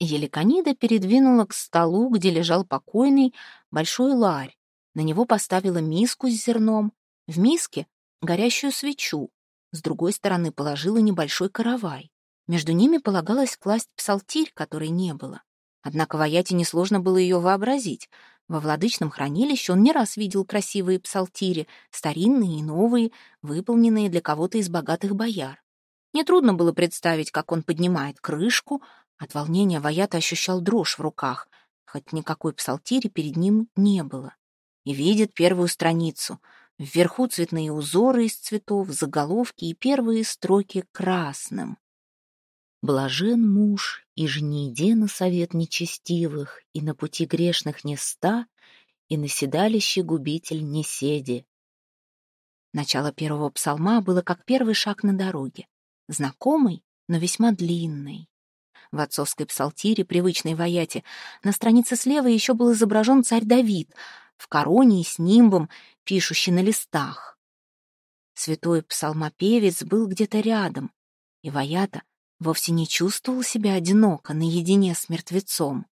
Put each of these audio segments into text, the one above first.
Еликонида передвинула к столу, где лежал покойный, большой ларь. На него поставила миску с зерном. В миске — горящую свечу. С другой стороны положила небольшой каравай. Между ними полагалось класть псалтирь, которой не было. Однако Ваяте несложно было ее вообразить. Во владычном хранилище он не раз видел красивые псалтири, старинные и новые, выполненные для кого-то из богатых бояр. Нетрудно было представить, как он поднимает крышку, от волнения Ваята ощущал дрожь в руках, хоть никакой псалтири перед ним не было. И видит первую страницу. Вверху цветные узоры из цветов, заголовки и первые строки красным. Блажен муж, и ж не иде на совет нечестивых, и на пути грешных не ста, и на седалище губитель не седи. Начало первого псалма было как первый шаг на дороге, знакомый, но весьма длинный. В отцовской псалтире, привычной вояте, на странице слева еще был изображен царь Давид в короне и с нимбом, пишущий на листах. Святой псалмопевец был где-то рядом, и Ваята вовсе не чувствовал себя одиноко наедине с мертвецом.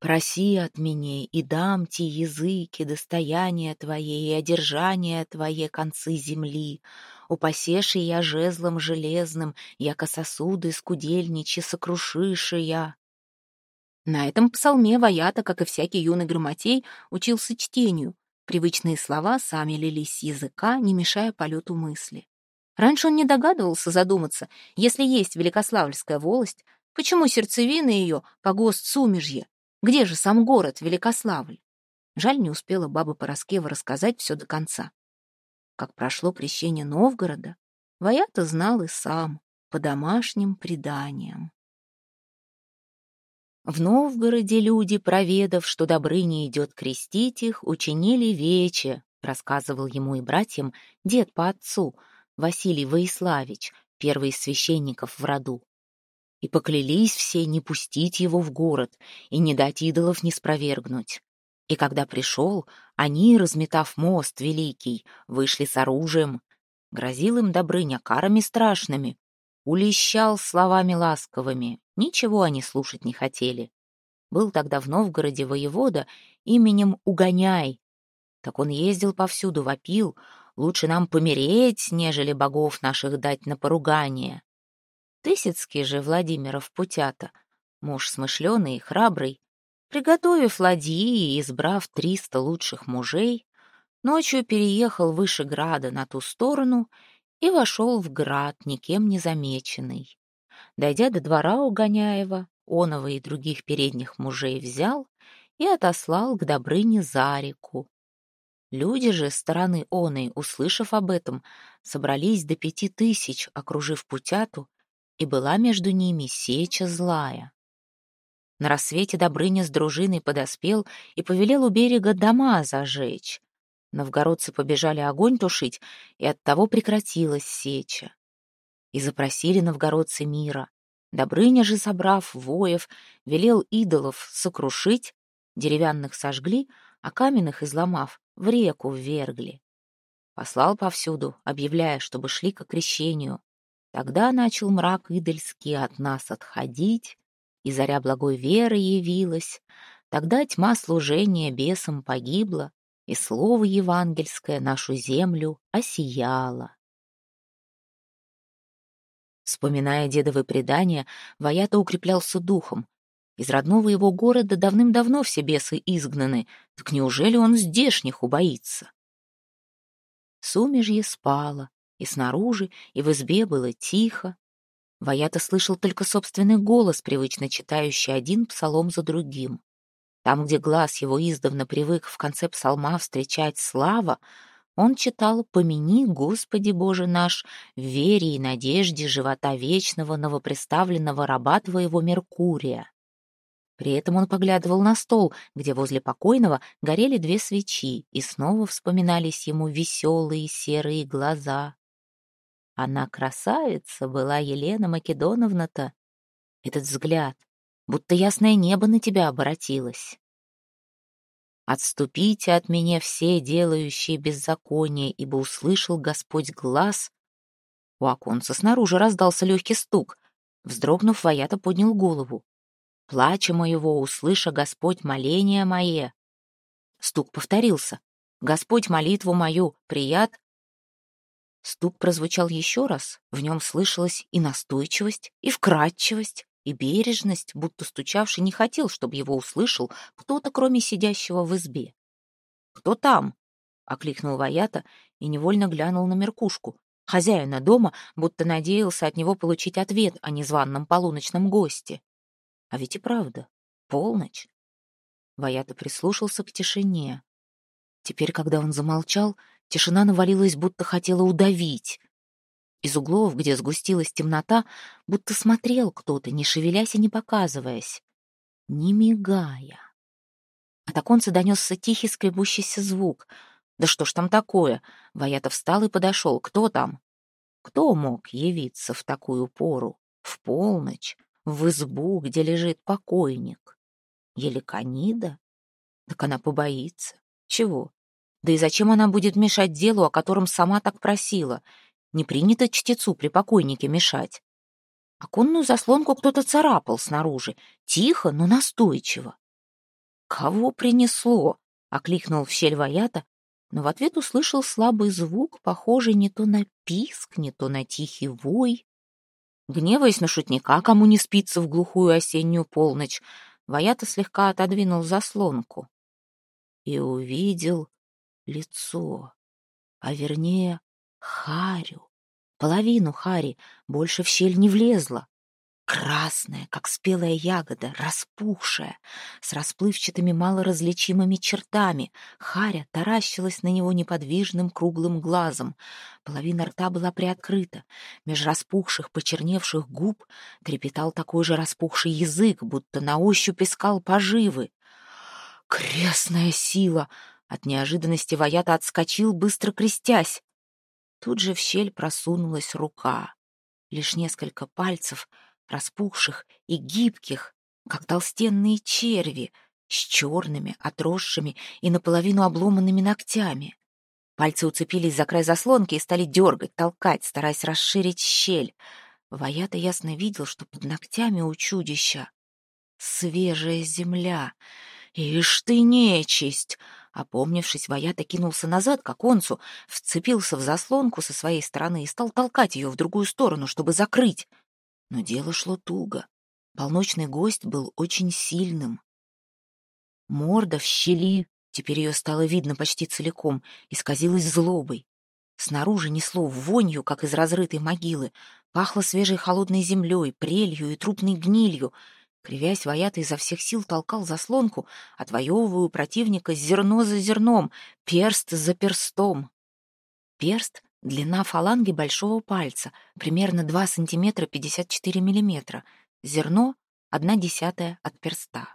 «Проси от меня, и дам те языки, достояние твое и одержание твое концы земли. Упасеши я жезлом железным, яко сосуды скудельничи сокрушиши я». На этом псалме Ваята, как и всякий юный грамотей, учился чтению. Привычные слова сами лились с языка, не мешая полету мысли. Раньше он не догадывался задуматься, если есть Великославльская волость, почему сердцевина ее — погост Сумежье? Где же сам город Великославль? Жаль, не успела баба Пороскева рассказать все до конца. Как прошло крещение Новгорода, Ваята знал и сам, по домашним преданиям. В Новгороде люди, проведав, что Добрыня идет крестить их, учинили вече, рассказывал ему и братьям дед по отцу — Василий Воиславич, первый из священников в роду. И поклялись все не пустить его в город и не дать идолов не спровергнуть. И когда пришел, они, разметав мост великий, вышли с оружием. Грозил им Добрыня карами страшными, улещал словами ласковыми, ничего они слушать не хотели. Был тогда в Новгороде воевода именем Угоняй. Так он ездил повсюду, вопил, Лучше нам помереть, нежели богов наших дать на поругание. Тысяцкий же Владимиров путята, муж смышленый и храбрый, приготовив ладьи и избрав триста лучших мужей, ночью переехал выше града на ту сторону и вошел в град, никем не замеченный. Дойдя до двора у Гоняева, Онова и других передних мужей взял и отослал к Добрыне за реку, Люди же стороны оной, услышав об этом, собрались до пяти тысяч, окружив путяту, и была между ними сеча злая. На рассвете Добрыня с дружиной подоспел и повелел у берега дома зажечь. Новгородцы побежали огонь тушить, и оттого прекратилась сеча. И запросили новгородцы мира. Добрыня же, собрав воев, велел идолов сокрушить, деревянных сожгли, а каменных изломав, в реку ввергли. Послал повсюду, объявляя, чтобы шли к крещению. Тогда начал мрак идольский от нас отходить, и заря благой веры явилась. Тогда тьма служения бесам погибла, и слово евангельское нашу землю осияло. Вспоминая дедовы предания, Ваята укреплялся духом, из родного его города давным-давно все бесы изгнаны, так неужели он здешних убоится? Сумежье спало, и снаружи, и в избе было тихо. Ваята слышал только собственный голос, привычно читающий один псалом за другим. Там, где глаз его издавна привык в конце псалма встречать слава, он читал «Помяни, Господи Боже наш, в вере и надежде живота вечного новопреставленного раба твоего Меркурия». При этом он поглядывал на стол, где возле покойного горели две свечи, и снова вспоминались ему веселые серые глаза. Она красавица была, Елена Македоновна-то. Этот взгляд, будто ясное небо на тебя обратилось. «Отступите от меня все, делающие беззаконие, ибо услышал Господь глаз». У оконца снаружи раздался легкий стук. Вздрогнув, Ваята поднял голову. плача моего, услыша Господь моление мое». Стук повторился. «Господь молитву мою, прият». Стук прозвучал еще раз, в нем слышалась и настойчивость, и вкрадчивость, и бережность, будто стучавший не хотел, чтобы его услышал кто-то, кроме сидящего в избе. «Кто там?» — окликнул Ваята и невольно глянул на Меркушку, хозяина дома, будто надеялся от него получить ответ о незваном полуночном госте. А ведь и правда, полночь. Ваята прислушался к тишине. Теперь, когда он замолчал, тишина навалилась, будто хотела удавить. Из углов, где сгустилась темнота, будто смотрел кто-то, не шевелясь и не показываясь, не мигая. От оконца донесся тихий скребущийся звук. Да что ж там такое? Ваята встал и подошел. Кто там? Кто мог явиться в такую пору, в полночь, в избу, где лежит покойник? Еликанида? Так она побоится. Чего? Да и зачем она будет мешать делу, о котором сама так просила? Не принято чтецу при покойнике мешать. Оконную заслонку кто-то царапал снаружи, тихо, но настойчиво. «Кого принесло?» — окликнул в щель Ваята, но в ответ услышал слабый звук, похожий не то на писк, не то на тихий вой. Гневаясь на шутника, кому не спится в глухую осеннюю полночь, Ваята слегка отодвинул заслонку и увидел лицо, а вернее Харю. Половину Хари больше в щель не влезла. Красная, как спелая ягода, распухшая, с расплывчатыми малоразличимыми чертами. Харя таращилась на него неподвижным круглым глазом. Половина рта была приоткрыта. Меж распухших, почерневших губ трепетал такой же распухший язык, будто на ощупь искал поживы. «Крестная сила!» От неожиданности Ваята отскочил, быстро крестясь. Тут же в щель просунулась рука. Лишь несколько пальцев — распухших и гибких, как толстенные черви, с черными, отросшими и наполовину обломанными ногтями. Пальцы уцепились за край заслонки и стали дергать, толкать, стараясь расширить щель. Ваята ясно видел, что под ногтями у чудища свежая земля. «Ишь ты, нечисть!» Опомнившись, Ваята кинулся назад к оконцу, вцепился в заслонку со своей стороны и стал толкать ее в другую сторону, чтобы закрыть. Но дело шло туго. Полночный гость был очень сильным. Морда в щели, теперь ее стало видно почти целиком, исказилась злобой. Снаружи несло вонью, как из разрытой могилы, пахло свежей холодной землей, прелью и трупной гнилью. Кривясь, Ваята изо всех сил толкал заслонку, отвоевывая у противника зерно за зерном, перст за перстом. Перст Длина фаланги большого пальца примерно 2 сантиметра 54 миллиметра. Зерно — одна десятая от перста.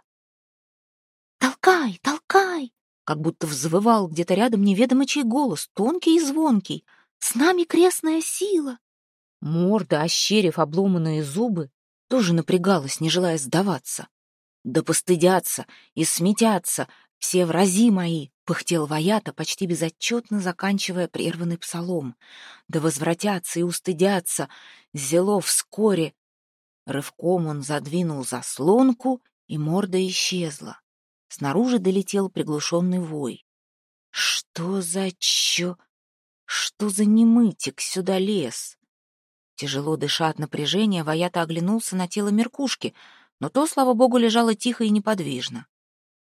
«Толкай, толкай!» Как будто взвывал где-то рядом неведомый чей голос, тонкий и звонкий. «С нами крестная сила!» Морда, ощерив обломанные зубы, тоже напрягалась, не желая сдаваться. «Да постыдятся и сметятся все врази мои!» — пыхтел Ваята, почти безотчетно заканчивая прерванный псалом. «Да возвратятся и устыдятся! Зело вскоре!» Рывком он задвинул заслонку, и морда исчезла. Снаружи долетел приглушенный вой. «Что за чё? Что за немытик сюда лез?» Тяжело дыша от напряжения, Ваята оглянулся на тело Меркушки, но то, слава богу, лежало тихо и неподвижно.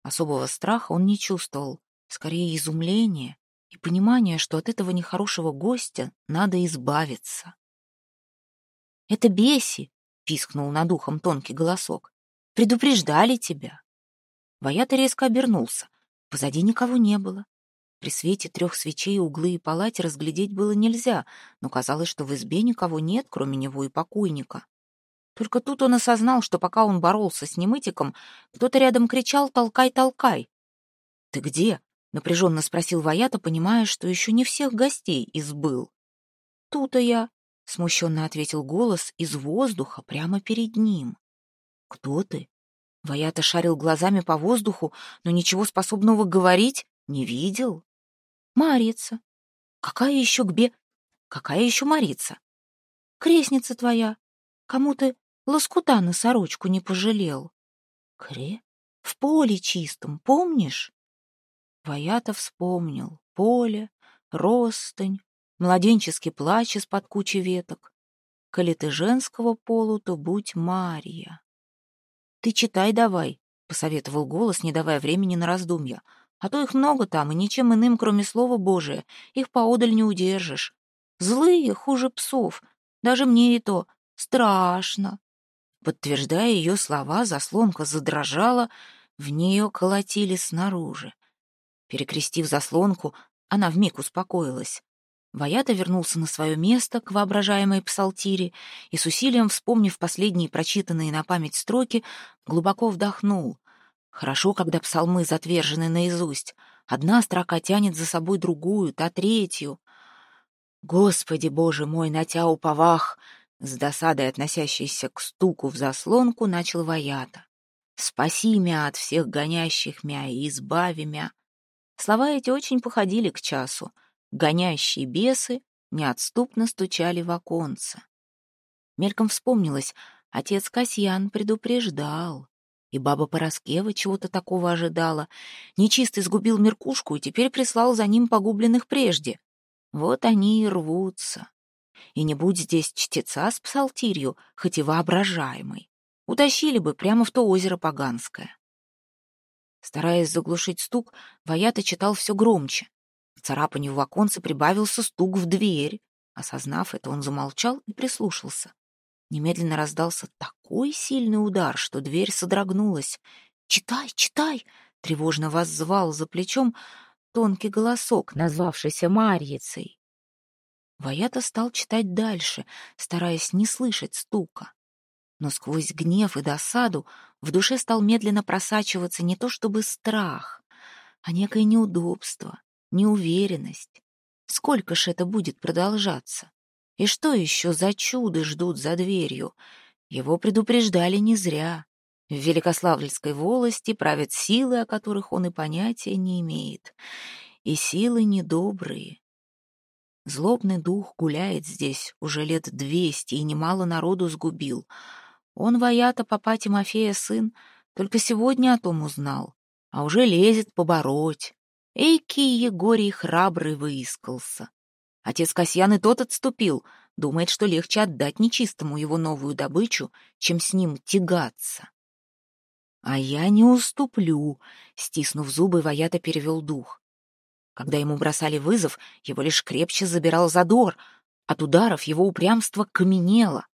Особого страха он не чувствовал, скорее изумление и понимание, что от этого нехорошего гостя надо избавиться. «Это Беси!» — пискнул над ухом тонкий голосок. «Предупреждали тебя!» Ваята резко обернулся. Позади никого не было. При свете трех свечей углы и палати разглядеть было нельзя, но казалось, что в избе никого нет, кроме него и покойника. Только тут он осознал, что пока он боролся с немытиком, кто-то рядом кричал «Толкай, толкай!» «Ты где?» — напряженно спросил Ваята, понимая, что еще не всех гостей избыл. «Тут-то я», — смущенно ответил голос из воздуха прямо перед ним. «Кто ты?» Ваята шарил глазами по воздуху, но ничего способного говорить не видел. «Марица. Какая еще гбе? Какая еще Марица? Крестница твоя. Кому ты лоскута на сорочку не пожалел. Кре? В поле чистом, помнишь? Ваята вспомнил. Поле, ростань, младенческий плач из-под кучи веток. Коли ты женского полу, то будь Марья. Ты читай давай, — посоветовал голос, не давая времени на раздумья. А то их много там, и ничем иным, кроме слова Божия, их поодаль не удержишь. Злые хуже псов, даже мне и то страшно. Подтверждая ее слова, заслонка задрожала, в нее колотили снаружи. Перекрестив заслонку, она вмиг успокоилась. Ваята вернулся на свое место к воображаемой псалтире и с усилием, вспомнив последние прочитанные на память строки, глубоко вдохнул. Хорошо, когда псалмы затвержены наизусть. Одна строка тянет за собой другую, та третью. «Господи, Боже мой, на тя уповах!» С досадой, относящейся к стуку в заслонку, начал Ваята. «Спаси мя от всех гонящих мя и избави мя». Слова эти очень походили к часу. Гонящие бесы неотступно стучали в оконце. Мельком вспомнилось, отец Касьян предупреждал. И баба Пороскева чего-то такого ожидала. Нечистый сгубил Меркушку и теперь прислал за ним погубленных прежде. Вот они и рвутся. И не будь здесь чтеца с псалтирью, хоть и воображаемой, утащили бы прямо в то озеро Поганское. Стараясь заглушить стук, Ваята читал все громче. К царапанью в оконце прибавился стук в дверь. Осознав это, он замолчал и прислушался. Немедленно раздался такой сильный удар, что дверь содрогнулась. «Читай, читай!» — тревожно воззвал за плечом тонкий голосок, назвавшийся Марьицей. Ваята стал читать дальше, стараясь не слышать стука. Но сквозь гнев и досаду в душе стал медленно просачиваться не то чтобы страх, а некое неудобство, неуверенность. Сколько ж это будет продолжаться? И что еще за чуды ждут за дверью? Его предупреждали не зря. В Великославльской волости правят силы, о которых он и понятия не имеет. И силы недобрые. Злобный дух гуляет здесь уже лет двести и немало народу сгубил. Он, Ваята, папа Тимофея сын, только сегодня о том узнал, а уже лезет побороть. Эйкий Егорий храбрый выискался. Отец Касьян и тот отступил, думает, что легче отдать нечистому его новую добычу, чем с ним тягаться. «А я не уступлю», — стиснув зубы, Ваята перевел дух. Когда ему бросали вызов, его лишь крепче забирал задор, от ударов его упрямство каменело.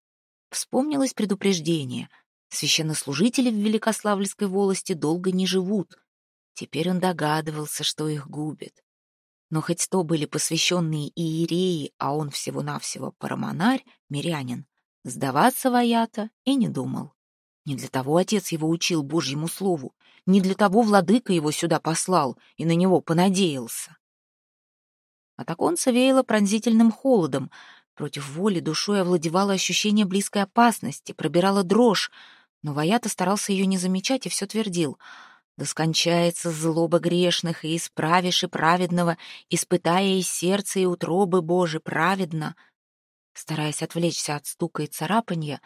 Вспомнилось предупреждение. Священнослужители в Великославльской волости долго не живут. Теперь он догадывался, что их губит. Но хоть то были посвященные иереи, а он всего-навсего парамонарь, мирянин, сдаваться Ваята и не думал. Не для того отец его учил Божьему слову, не для того владыка его сюда послал и на него понадеялся. От оконца веяло пронзительным холодом. Против воли душой овладевало ощущение близкой опасности, пробирала дрожь, но Ваята старался ее не замечать и все твердил. «Да скончается злоба грешных, и исправишь и праведного, испытая и сердце, и утробы Божи праведно». Стараясь отвлечься от стука и царапанья,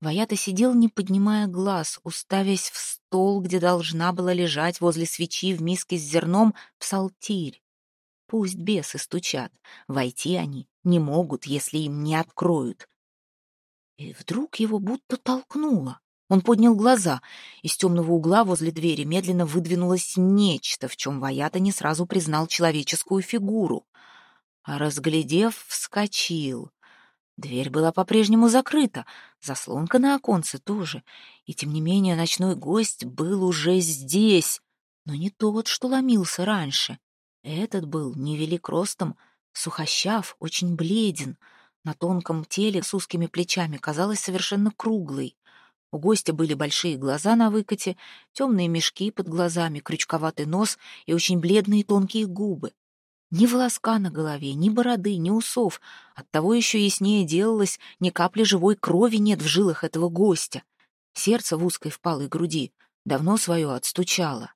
Ваята сидел, не поднимая глаз, уставясь в стол, где должна была лежать возле свечи в миске с зерном псалтирь. Пусть бесы стучат, войти они не могут, если им не откроют. И вдруг его будто толкнуло. Он поднял глаза. Из темного угла возле двери медленно выдвинулось нечто, в чем Ваята не сразу признал человеческую фигуру. А разглядев, вскочил. Дверь была по-прежнему закрыта, заслонка на оконце тоже, и тем не менее ночной гость был уже здесь, но не тот, что ломился раньше. Этот был невелик ростом, сухощав, очень бледен, на тонком теле с узкими плечами казалось совершенно круглый. У гостя были большие глаза на выкате, темные мешки под глазами, крючковатый нос и очень бледные тонкие губы. Ни волоска на голове, ни бороды, ни усов. Оттого еще яснее делалось, ни капли живой крови нет в жилах этого гостя. Сердце в узкой впалой груди давно свое отстучало.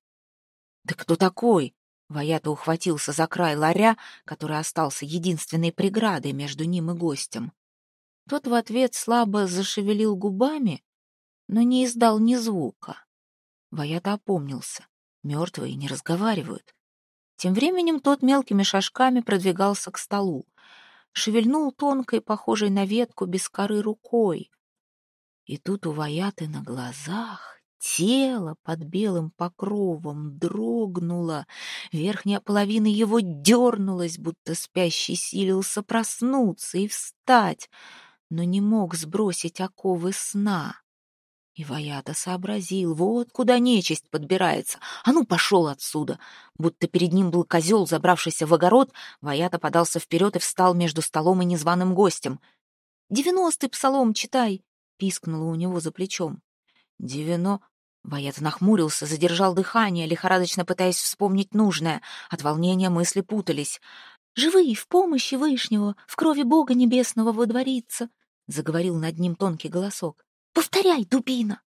«Да кто такой?» Ваята ухватился за край ларя, который остался единственной преградой между ним и гостем. Тот в ответ слабо зашевелил губами, но не издал ни звука. Ваята опомнился. Мертвые не разговаривают. Тем временем тот мелкими шажками продвигался к столу. Шевельнул тонкой, похожей на ветку, без коры рукой. И тут у Ваяты на глазах тело под белым покровом дрогнуло, верхняя половина его дернулась, будто спящий силился проснуться и встать, но не мог сбросить оковы сна. И Ваята сообразил, вот куда нечисть подбирается. А ну, пошел отсюда! Будто перед ним был козел, забравшийся в огород, Ваята подался вперед и встал между столом и незваным гостем. «Девяностый псалом читай!» — пискнула у него за плечом. «Девяно...» Ваята нахмурился, задержал дыхание, лихорадочно пытаясь вспомнить нужное. От волнения мысли путались. «Живые, в помощи Вышнего, в крови Бога Небесного водворится!» — заговорил над ним тонкий голосок. Повторяй, дубина!»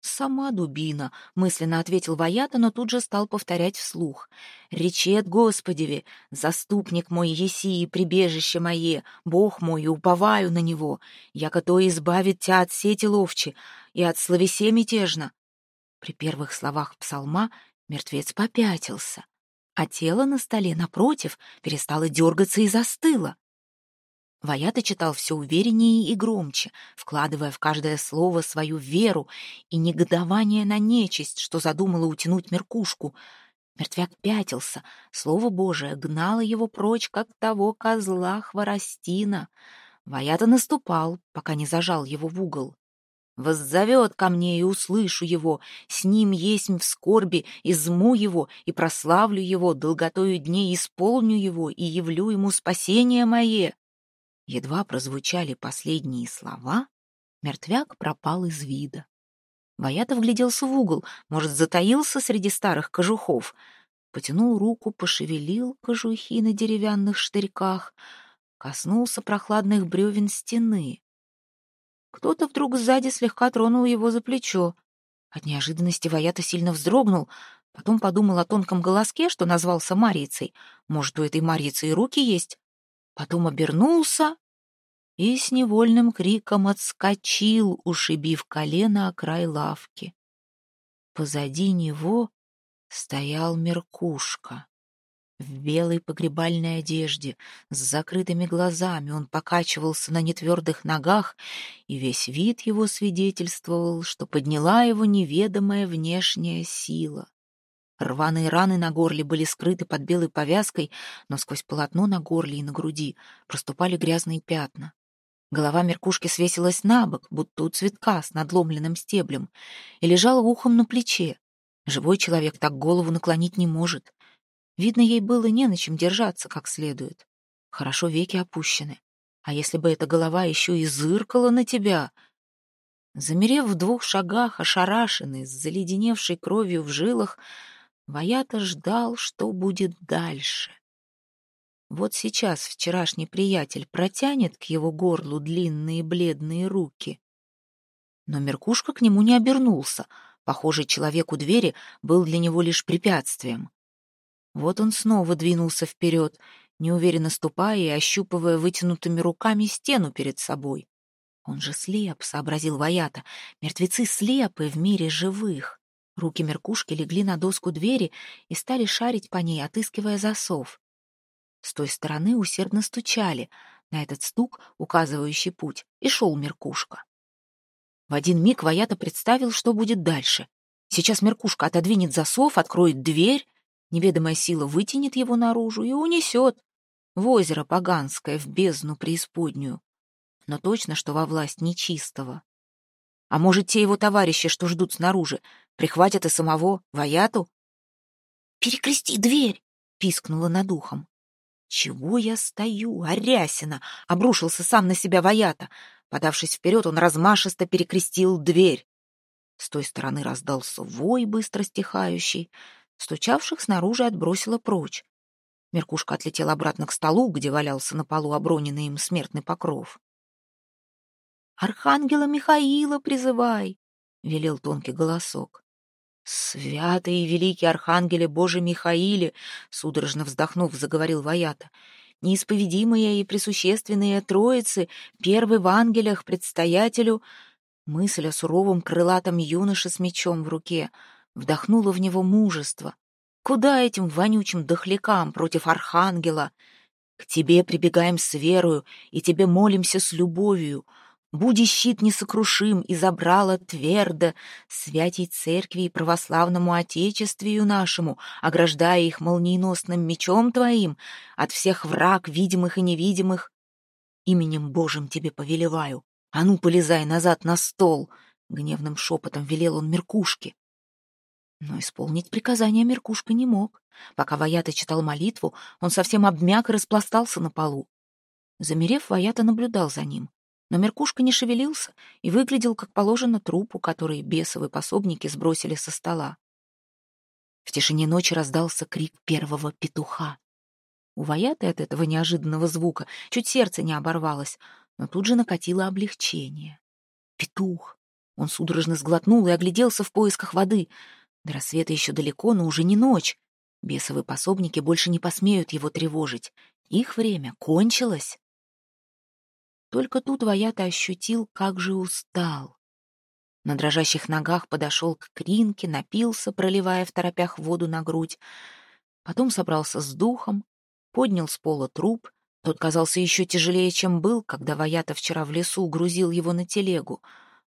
«Сама дубина», — мысленно ответил Ваята, но тут же стал повторять вслух. «Речет Господеви, заступник мой еси и прибежище мое, Бог мой, уповаю на него, яко то избавит тебя от сети ловчи и от словесе мятежно». При первых словах псалма мертвец попятился, а тело на столе напротив перестало дергаться и застыло. Ваята читал все увереннее и громче, вкладывая в каждое слово свою веру и негодование на нечисть, что задумала утянуть меркушку. Мертвяк пятился, слово Божие гнало его прочь, как того козла хворостина. Ваята наступал, пока не зажал его в угол. Воззовет ко мне, и услышу его, с ним есть в скорби, изму его, и прославлю его, долготою дней исполню его, и явлю ему спасение мое. Едва прозвучали последние слова, мертвяк пропал из вида. Ваята вгляделся в угол, может, затаился среди старых кожухов. Потянул руку, пошевелил кожухи на деревянных штырьках, коснулся прохладных бревен стены. Кто-то вдруг сзади слегка тронул его за плечо. От неожиданности Ваята сильно вздрогнул, потом подумал о тонком голоске, что назвался Марицей. Может, у этой Марицы и руки есть? потом обернулся и с невольным криком отскочил, ушибив колено о край лавки. Позади него стоял Меркушка. В белой погребальной одежде, с закрытыми глазами он покачивался на нетвердых ногах, и весь вид его свидетельствовал, что подняла его неведомая внешняя сила. Рваные раны на горле были скрыты под белой повязкой, но сквозь полотно на горле и на груди проступали грязные пятна. Голова Меркушки свесилась на бок, будто у цветка с надломленным стеблем, и лежала ухом на плече. Живой человек так голову наклонить не может. Видно, ей было не на чем держаться как следует. Хорошо веки опущены. А если бы эта голова еще и зыркала на тебя? Замерев в двух шагах, ошарашенный, с заледеневшей кровью в жилах, Ваята ждал, что будет дальше. Вот сейчас вчерашний приятель протянет к его горлу длинные бледные руки. Но Меркушка к нему не обернулся. Похожий человек у двери был для него лишь препятствием. Вот он снова двинулся вперед, неуверенно ступая и ощупывая вытянутыми руками стену перед собой. Он же слеп, — сообразил Ваята. Мертвецы слепы в мире живых. Руки Меркушки легли на доску двери и стали шарить по ней, отыскивая засов. С той стороны усердно стучали. На этот стук, указывающий путь, и шел Меркушка. В один миг Ваята представил, что будет дальше. Сейчас Меркушка отодвинет засов, откроет дверь, неведомая сила вытянет его наружу и унесет в озеро Поганское, в бездну преисподнюю. Но точно, что во власть нечистого. А может, те его товарищи, что ждут снаружи, прихватят и самого Ваяту? «Перекрести дверь!» — пискнула над ухом. «Чего я стою, Арясина?» — обрушился сам на себя Ваята. Подавшись вперед, он размашисто перекрестил дверь. С той стороны раздался вой, быстро стихающий. Стучавших снаружи отбросило прочь. Меркушка отлетел обратно к столу, где валялся на полу оброненный им смертный покров. «Архангела Михаила призывай!» — велел тонкий голосок. «Святый и великий архангеле Боже Михаиле!» — судорожно вздохнув, заговорил Ваята. «Неисповедимые и присущественные Троицы, первый в ангелях, предстоятелю...» Мысль о суровом крылатом юноше с мечом в руке вдохнула в него мужество. Куда этим вонючим дохлякам против архангела? К тебе прибегаем с верою, и тебе молимся с любовью. Буди щит несокрушим и забрала твердо святей церкви и православному отечествию нашему, ограждая их молниеносным мечом твоим от всех враг, видимых и невидимых. Именем Божьим тебе повелеваю. А ну, полезай назад на стол!» — гневным шепотом велел он Меркушке. Но исполнить приказание Меркушка не мог. Пока Ваята читал молитву, он совсем обмяк и распластался на полу. Замерев, Ваята наблюдал за ним. Но Меркушка не шевелился и выглядел, как положено, трупу, который бесовые пособники сбросили со стола. В тишине ночи раздался крик первого петуха. У Ваяты от этого неожиданного звука чуть сердце не оборвалось, но тут же накатило облегчение. Петух! Он судорожно сглотнул и огляделся в поисках воды. До рассвета еще далеко, но уже не ночь. Бесовые пособники больше не посмеют его тревожить. Их время кончилось. Только тут Ваята ощутил, как же устал. На дрожащих ногах подошел к кринке, напился, проливая в торопях воду на грудь. Потом собрался с духом, поднял с пола труп. Тот казался еще тяжелее, чем был, когда Ваята вчера в лесу грузил его на телегу,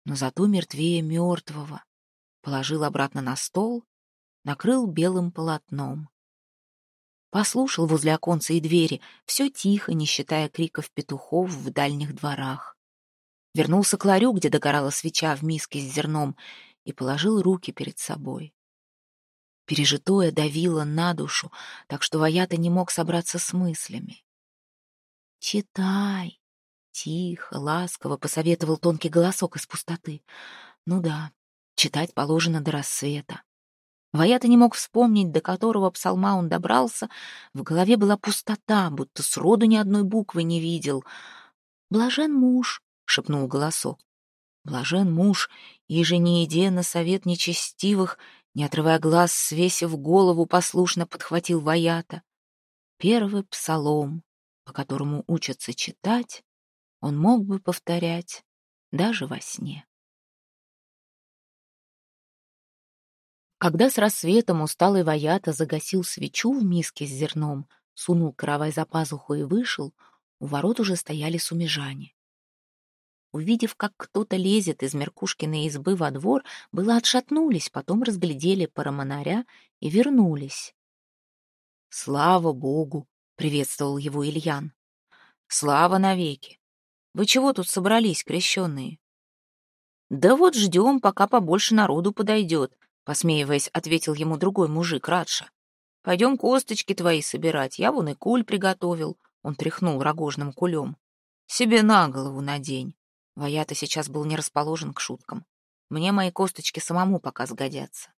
но зато мертвее мертвого положил обратно на стол, накрыл белым полотном. Послушал возле оконца и двери, все тихо, не считая криков петухов в дальних дворах. Вернулся к ларю, где догорала свеча в миске с зерном, и положил руки перед собой. Пережитое давило на душу, так что Ваята не мог собраться с мыслями. «Читай!» — тихо, ласково посоветовал тонкий голосок из пустоты. «Ну да, Читать положено до рассвета. Ваята не мог вспомнить, до которого псалма он добрался. В голове была пустота, будто сроду ни одной буквы не видел. «Блажен муж», — шепнул голосок. «Блажен муж, иже не иде на совет нечестивых», не отрывая глаз, свесив голову, послушно подхватил Ваята. Первый псалом, по которому учатся читать, он мог бы повторять даже во сне. Когда с рассветом усталый воята загасил свечу в миске с зерном, сунул каравай за пазуху и вышел, у ворот уже стояли сумежане. Увидев, как кто-то лезет из Меркушкиной избы во двор, было отшатнулись, потом разглядели парамонаря и вернулись. «Слава Богу!» — приветствовал его Ильян. «Слава навеки! Вы чего тут собрались, крещенные?» «Да вот ждем, пока побольше народу подойдет», Посмеиваясь, ответил ему другой мужик, Радша. «Пойдем косточки твои собирать, я вон и куль приготовил». Он тряхнул рогожным кулем. «Себе на голову надень». Ваята сейчас был не расположен к шуткам. Мне мои косточки самому пока сгодятся.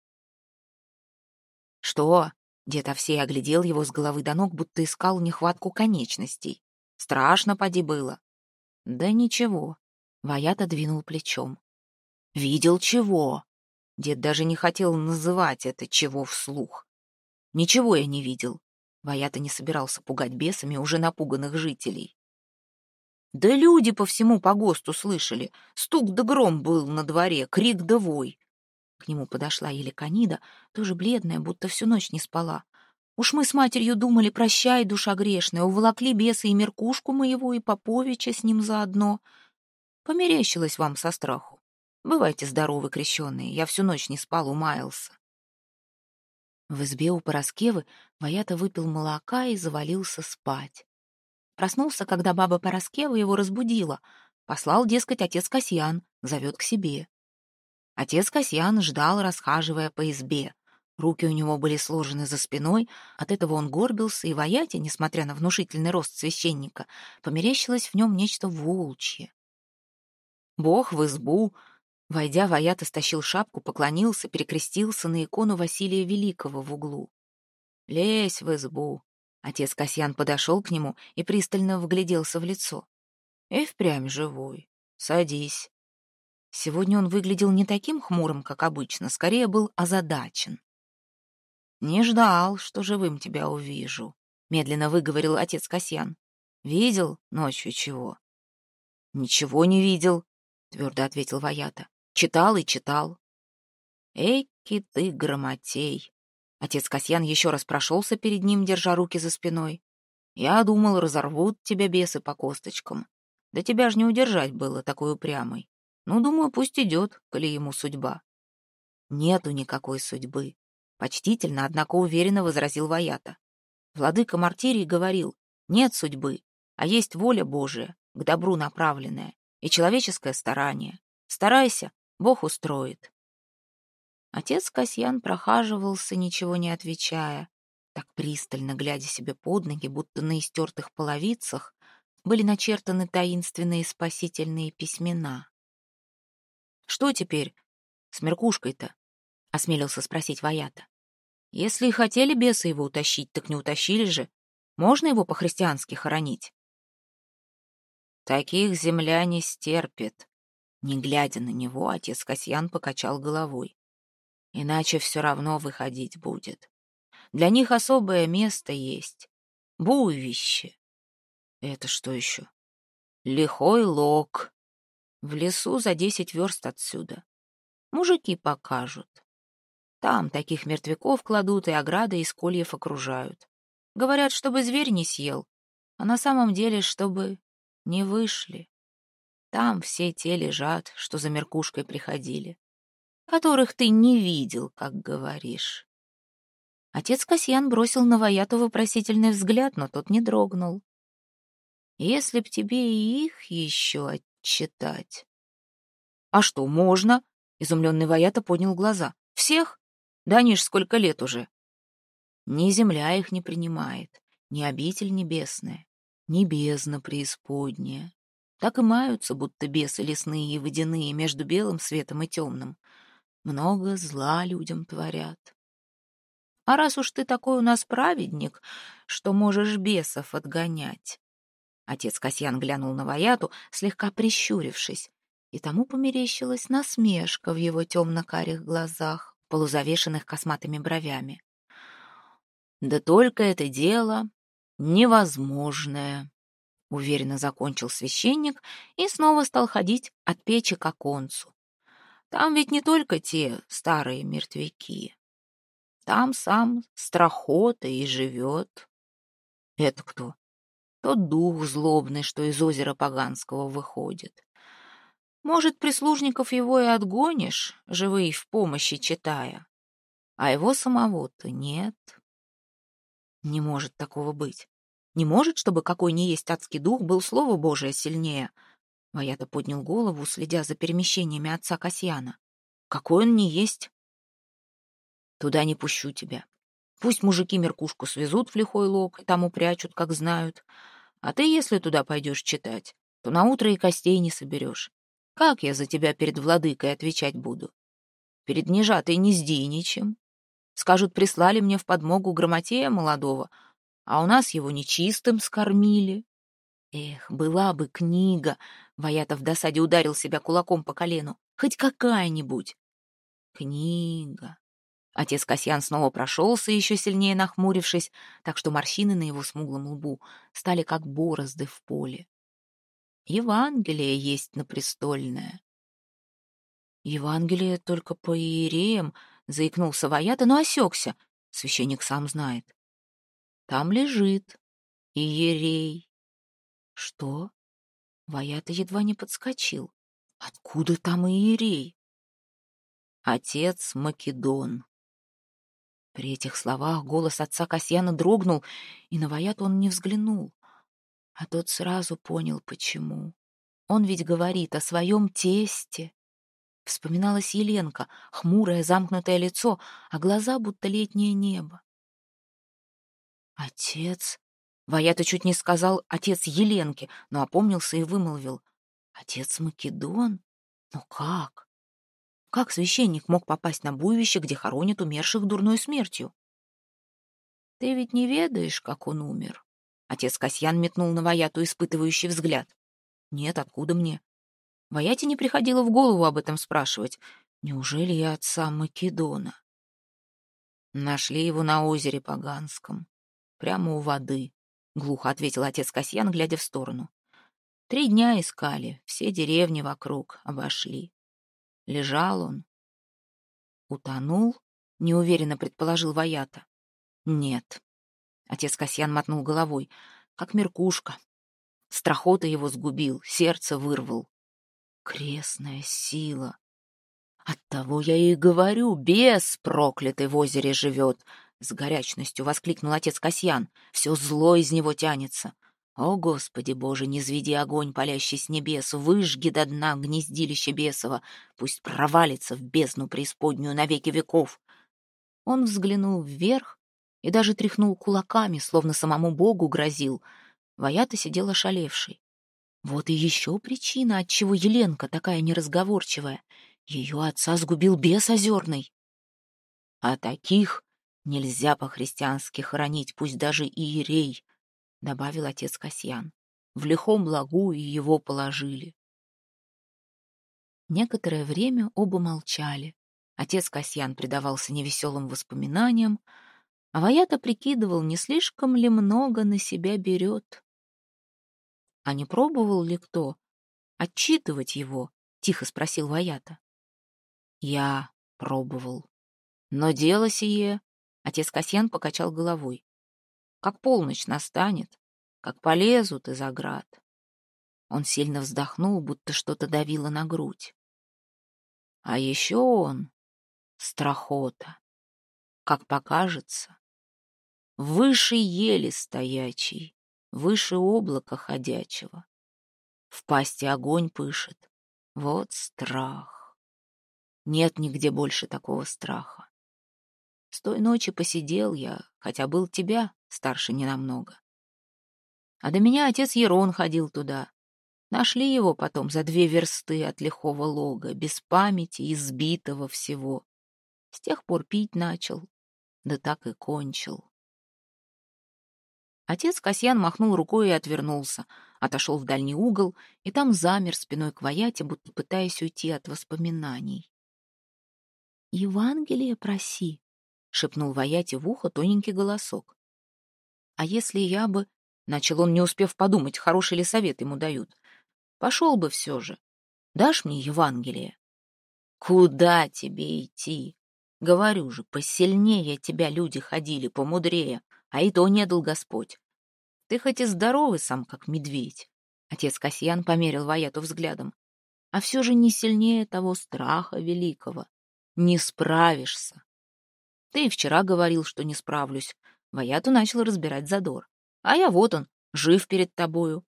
«Что?» — дед Овсей оглядел его с головы до ног, будто искал нехватку конечностей. «Страшно поди было». «Да ничего». Ваята двинул плечом. «Видел чего?» Дед даже не хотел называть это чего вслух. Ничего я не видел. Ваята не собирался пугать бесами уже напуганных жителей. Да люди по всему погосту слышали. Стук да гром был на дворе, крик да вой. К нему подошла Еликонида, тоже бледная, будто всю ночь не спала. Уж мы с матерью думали, прощай, душа грешная, уволокли беса и меркушку моего, и Поповича с ним заодно. Померещилось вам со страху. Бывайте здоровы, крещенные, я всю ночь не спал, умаялся. В избе у Пороскевы Ваята выпил молока и завалился спать. Проснулся, когда баба Пороскева его разбудила. Послал, дескать, отец Касьян, зовет к себе. Отец Касьян ждал, расхаживая по избе. Руки у него были сложены за спиной, от этого он горбился, и Ваяте, несмотря на внушительный рост священника, померещилось в нем нечто волчье. Бог в избу, Войдя, Ваята стащил шапку, поклонился, перекрестился на икону Василия Великого в углу. «Лезь в избу!» Отец Касьян подошел к нему и пристально вгляделся в лицо. «И впрямь живой. Садись». Сегодня он выглядел не таким хмурым, как обычно, скорее был озадачен. «Не ждал, что живым тебя увижу», — медленно выговорил отец Касьян. «Видел ночью чего?» «Ничего не видел», — твердо ответил Ваята. Читал и читал. Эки ты грамотей. Отец Касьян еще раз прошелся перед ним, держа руки за спиной. Я думал, разорвут тебя бесы по косточкам. Да тебя ж не удержать было такой упрямой. Ну, думаю, пусть идет, коли ему судьба. Нету никакой судьбы. Почтительно, однако уверенно возразил Ваята. Владыка Мартирий говорил, нет судьбы, а есть воля Божия, к добру направленная, и человеческое старание. Старайся, Бог устроит. Отец Касьян прохаживался, ничего не отвечая, так пристально глядя себе под ноги, будто на истертых половицах были начертаны таинственные спасительные письмена. «Что теперь с Меркушкой-то?» — осмелился спросить Ваята. «Если и хотели бесы его утащить, так не утащили же. Можно его по-христиански хоронить?» «Таких земля не стерпит», не глядя на него, отец Касьян покачал головой. Иначе все равно выходить будет. Для них особое место есть. Буйвище. Это что еще? Лихой лог. В лесу за десять верст отсюда. Мужики покажут. Там таких мертвяков кладут и ограды из кольев окружают. Говорят, чтобы зверь не съел, а на самом деле, чтобы не вышли. Там все те лежат, что за меркушкой приходили, которых ты не видел, как говоришь. Отец Касьян бросил на Ваяту вопросительный взгляд, но тот не дрогнул. Если б тебе и их еще отчитать. А что, можно? Изумленный Ваята поднял глаза. Всех? Да они ж сколько лет уже. Ни земля их не принимает, ни обитель небесная, ни бездна преисподняя. Так и маются, будто бесы лесные и водяные между белым светом и темным. Много зла людям творят. А раз уж ты такой у нас праведник, что можешь бесов отгонять. Отец Касьян глянул на Ваяту, слегка прищурившись, и тому померещилась насмешка в его темно-карих глазах, полузавешенных косматыми бровями. Да только это дело невозможное. Уверенно закончил священник и снова стал ходить от печи к оконцу. Там ведь не только те старые мертвяки. Там сам страхота и живет. Это кто? Тот дух злобный, что из озера Паганского выходит. Может, прислужников его и отгонишь, живые в помощи читая, а его самого-то нет. Не может такого быть. Не может, чтобы какой ни есть адский дух был слово Божие сильнее. Ваята поднял голову, следя за перемещениями отца Касьяна. Какой он не есть? Туда не пущу тебя. Пусть мужики меркушку свезут в лихой лог и там упрячут, как знают. А ты, если туда пойдешь читать, то на утро и костей не соберешь. Как я за тебя перед владыкой отвечать буду? Перед нежатой не сдиничем. Скажут, прислали мне в подмогу грамотея молодого, а у нас его нечистым скормили. Эх, была бы книга, Ваятов в досаде ударил себя кулаком по колену, хоть какая-нибудь. Книга. Отец Касьян снова прошелся, еще сильнее нахмурившись, так что морщины на его смуглом лбу стали как борозды в поле. Евангелие есть на престольное. Евангелие только по иереям, заикнулся Ваята, но осекся. Священник сам знает. Там лежит иерей. Что? Ваята едва не подскочил. Откуда там иерей? Отец Македон. При этих словах голос отца Касьяна дрогнул, и на Ваяту он не взглянул. А тот сразу понял, почему. Он ведь говорит о своем тесте. Вспоминалась Еленка, хмурое замкнутое лицо, а глаза будто летнее небо. «Отец?» Ваята чуть не сказал «отец Еленки», но опомнился и вымолвил. «Отец Македон? Но как? Как священник мог попасть на буйвище, где хоронят умерших дурной смертью?» «Ты ведь не ведаешь, как он умер?» Отец Касьян метнул на Ваяту испытывающий взгляд. «Нет, откуда мне?» Ваяте не приходило в голову об этом спрашивать. «Неужели я отца Македона?» Нашли его на озере Паганском прямо у воды», — глухо ответил отец Касьян, глядя в сторону. «Три дня искали, все деревни вокруг обошли. Лежал он. Утонул? Неуверенно предположил Ваята. Нет. Отец Касьян мотнул головой. Как меркушка. Страхота его сгубил, сердце вырвал. Крестная сила. Оттого я и говорю, бес проклятый в озере живет. С горячностью воскликнул отец Касьян. Все зло из него тянется. О, Господи Боже, не зведи огонь, палящий с небес, выжги до дна гнездилище бесова, пусть провалится в бездну преисподнюю навеки веков. Он взглянул вверх и даже тряхнул кулаками, словно самому Богу грозил. Ваята сидел ошалевший. Вот и еще причина, отчего Еленка такая неразговорчивая. Ее отца сгубил бес озерный. А таких нельзя по-христиански хоронить, пусть даже и иерей, — добавил отец Касьян. В лихом лагу и его положили. Некоторое время оба молчали. Отец Касьян предавался невеселым воспоминаниям, а Ваята прикидывал, не слишком ли много на себя берет. — А не пробовал ли кто отчитывать его? — тихо спросил Ваята. — Я пробовал. Но дело сие... Отец Касьян покачал головой. Как полночь настанет, как полезут из оград. Он сильно вздохнул, будто что-то давило на грудь. А еще он — страхота, как покажется, выше ели стоячий, выше облака ходячего. В пасти огонь пышет. Вот страх. Нет нигде больше такого страха. С той ночи посидел я, хотя был тебя старше ненамного. А до меня отец Ерон ходил туда. Нашли его потом за две версты от лихого лога, без памяти, избитого всего. С тех пор пить начал, да так и кончил. Отец Касьян махнул рукой и отвернулся, отошел в дальний угол и там замер спиной к вояте, будто пытаясь уйти от воспоминаний. «Евангелие проси», — шепнул вояте в ухо тоненький голосок. «А если я бы...» — начал он, не успев подумать, хороший ли совет ему дают. «Пошел бы все же. Дашь мне Евангелие?» «Куда тебе идти? Говорю же, посильнее тебя люди ходили, помудрее, а и то не дал Господь. Ты хоть и здоровый сам, как медведь. Отец Касьян померил Ваяту взглядом. А все же не сильнее того страха великого. Не справишься. Ты и вчера говорил, что не справлюсь. Ваяту начал разбирать задор. А я вот он, жив перед тобою.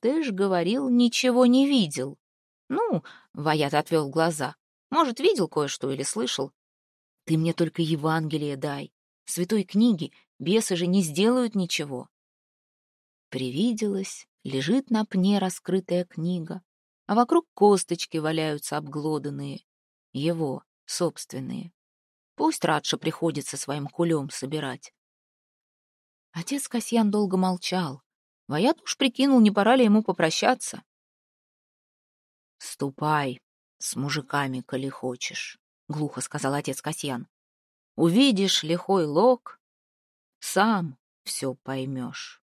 Ты ж говорил, ничего не видел. Ну, Ваят отвел глаза. Может, видел кое-что или слышал. Ты мне только Евангелие дай. Святой книги Бесы же не сделают ничего. Привиделось, лежит на пне раскрытая книга, а вокруг косточки валяются обглоданные, его, собственные. Пусть Радша приходится своим кулем собирать. Отец Касьян долго молчал. Ваят уж прикинул, не пора ли ему попрощаться. «Ступай с мужиками, коли хочешь», — глухо сказал отец Касьян. «Увидишь лихой лог, сам все поймешь.